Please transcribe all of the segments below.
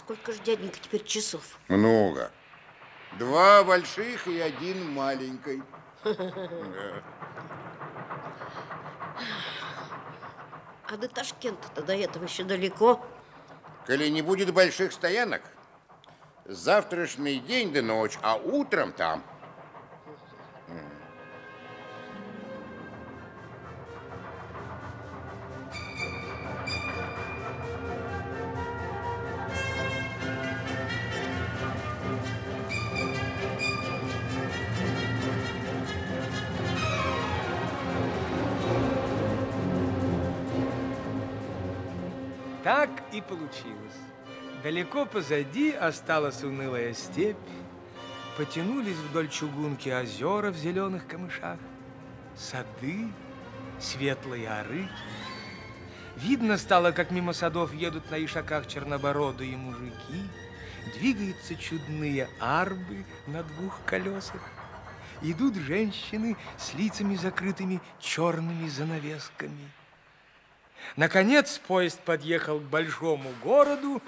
сколько же, дяденька, теперь часов? Много. Два больших и один маленький. А до Ташкента-то до этого еще далеко. Коли не будет больших стоянок, завтрашний день до ночь, а утром там. Так и получилось. Далеко позади осталась унылая степь, потянулись вдоль чугунки озера в зеленых камышах, сады, светлые арыки. Видно стало, как мимо садов едут на ишаках чернобородые мужики, двигаются чудные арбы на двух колесах. Идут женщины с лицами закрытыми черными занавесками. Наконец поезд подъехал к большому городу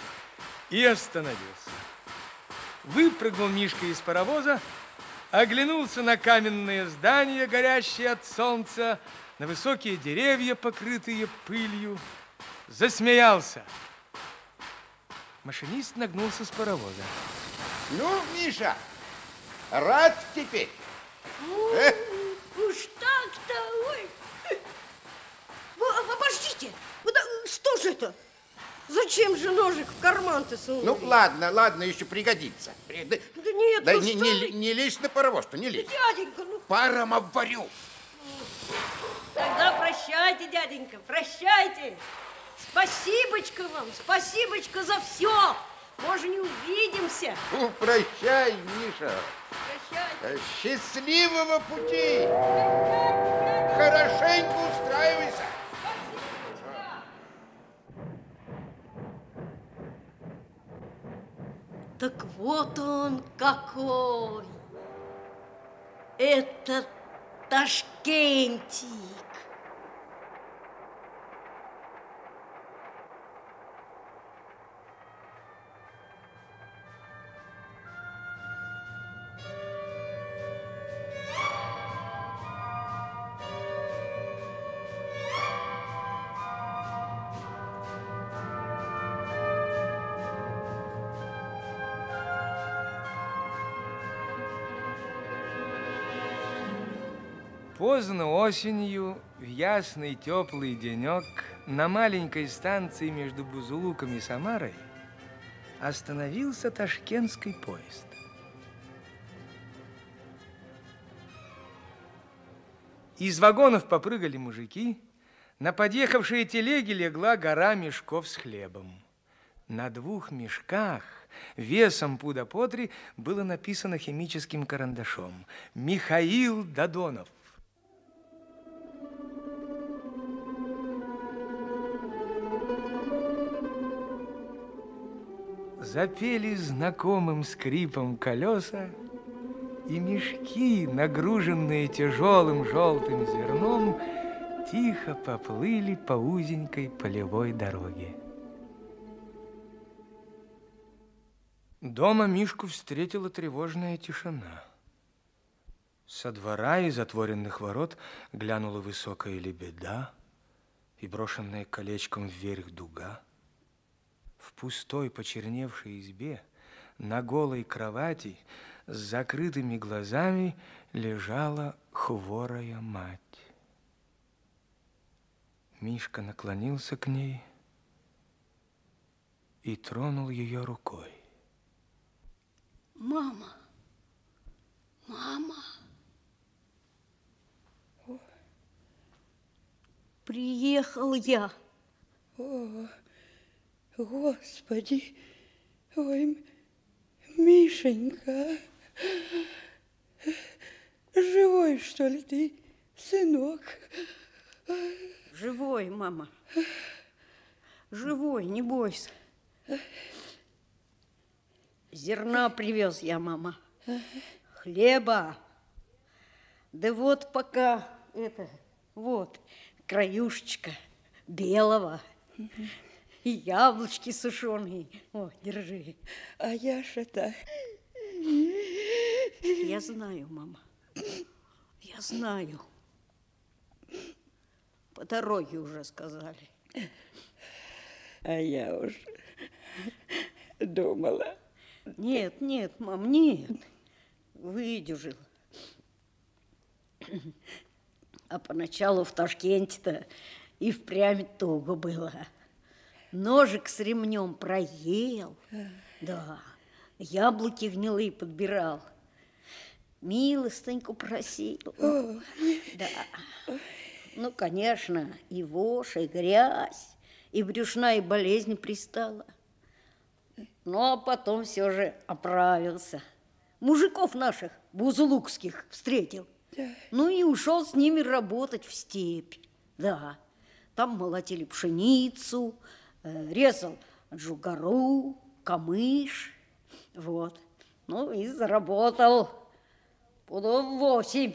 и остановился. Выпрыгнул Мишка из паровоза, оглянулся на каменные здания, горящие от солнца, на высокие деревья, покрытые пылью, засмеялся. Машинист нагнулся с паровоза. Ну, Миша, рад теперь? Э? Уж так-то, ой. Обождите, что же это? Зачем же ножик в карман-то сунул? Ну, ладно, ладно, еще пригодится. Да, да нет, да ну не, не, не лезь на паровоз, что не лезь. Дяденька, ну... Паром обварю. Тогда прощайте, дяденька, прощайте. Спасибочка вам, спасибочка за все. Может, не увидимся. Ну, прощай, Миша. Прощайте. Счастливого пути. Хорошенько устраивайся. Так вот он какой. Это Ташкентик. Поздно осенью, в ясный теплый денек, на маленькой станции между Бузулуком и Самарой остановился ташкентский поезд. Из вагонов попрыгали мужики, на подъехавшие телеги легла гора мешков с хлебом. На двух мешках весом пуда по три было написано химическим карандашом «Михаил Додонов». Запели знакомым скрипом колеса, и мешки, нагруженные тяжелым желтым зерном, тихо поплыли по узенькой полевой дороге. Дома Мишку встретила тревожная тишина. Со двора из затворенных ворот глянула высокая лебеда и брошенная колечком вверх дуга. В пустой почерневшей избе на голой кровати с закрытыми глазами лежала хворая мать. Мишка наклонился к ней и тронул ее рукой. Мама, мама. Приехал я. О, Господи, ой, Мишенька, живой, что ли ты, сынок? Живой, мама. Живой, не бойся. Зерна привез я, мама. Хлеба. Да вот пока это, вот, краюшечка белого. И яблочки сушеные. О, держи. А я ж это... Я знаю, мама. Я знаю. По дороге уже сказали. А я уж думала. Нет, нет, мам, нет. Выдержал. А поначалу в Ташкенте-то и впрямь туго было. Ножик с ремнем проел. Да, яблоки гнилые подбирал. Милостыньку просил. Да. Ну, конечно, и вошь, и грязь, и брюшная болезнь пристала. А потом все же оправился. Мужиков наших, бузулукских, встретил. Ну и ушел с ними работать в степь. Да, там молотили пшеницу, резал джугару, камыш. Вот. Ну и заработал пудов восемь.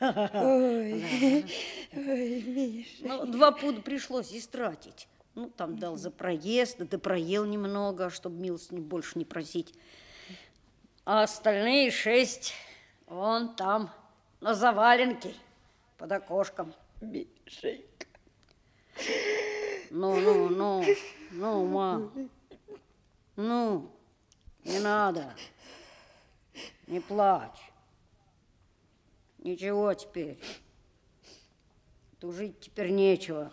Ой, ой, Миша. Ну, два пуда пришлось истратить. Ну, там дал за проезд, да проел немного, чтобы милостыню больше не просить. А остальные шесть вон там, на заваленке, под окошком. Мишенька. Ну, ну, ну, ну, ма. Ну, не надо. Не плачь. Ничего теперь. Тужить теперь нечего.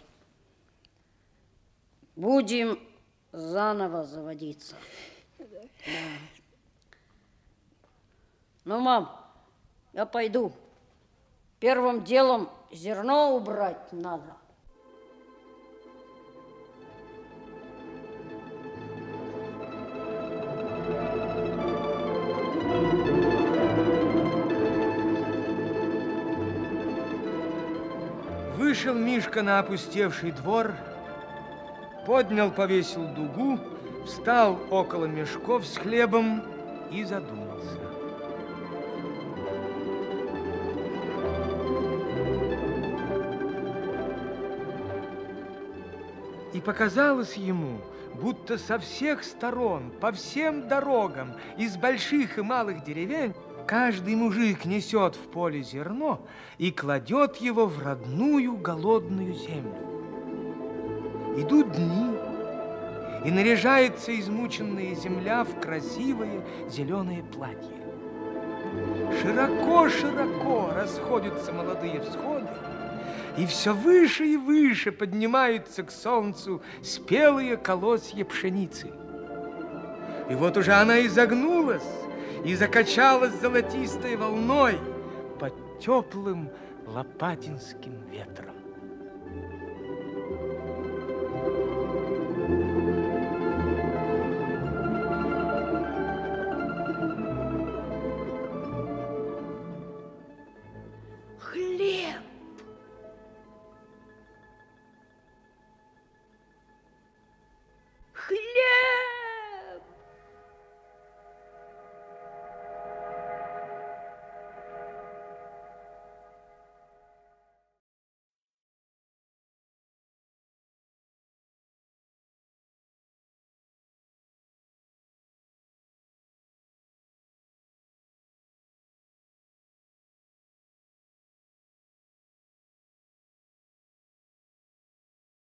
Будем заново заводиться. Да. Ну, мам, я пойду. Первым делом зерно убрать надо. Вышел Мишка на опустевший двор, поднял, повесил дугу, встал около мешков с хлебом и задумался. И показалось ему, будто со всех сторон, по всем дорогам, из больших и малых деревень, каждый мужик несет в поле зерно и кладет его в родную голодную землю. Идут дни, и наряжается измученная земля в красивое зеленое платье. Широко-широко расходятся молодые всходы, и все выше и выше поднимаются к солнцу спелые колосья пшеницы. И вот уже она изогнулась и закачалась золотистой волной под теплым лопатинским ветром.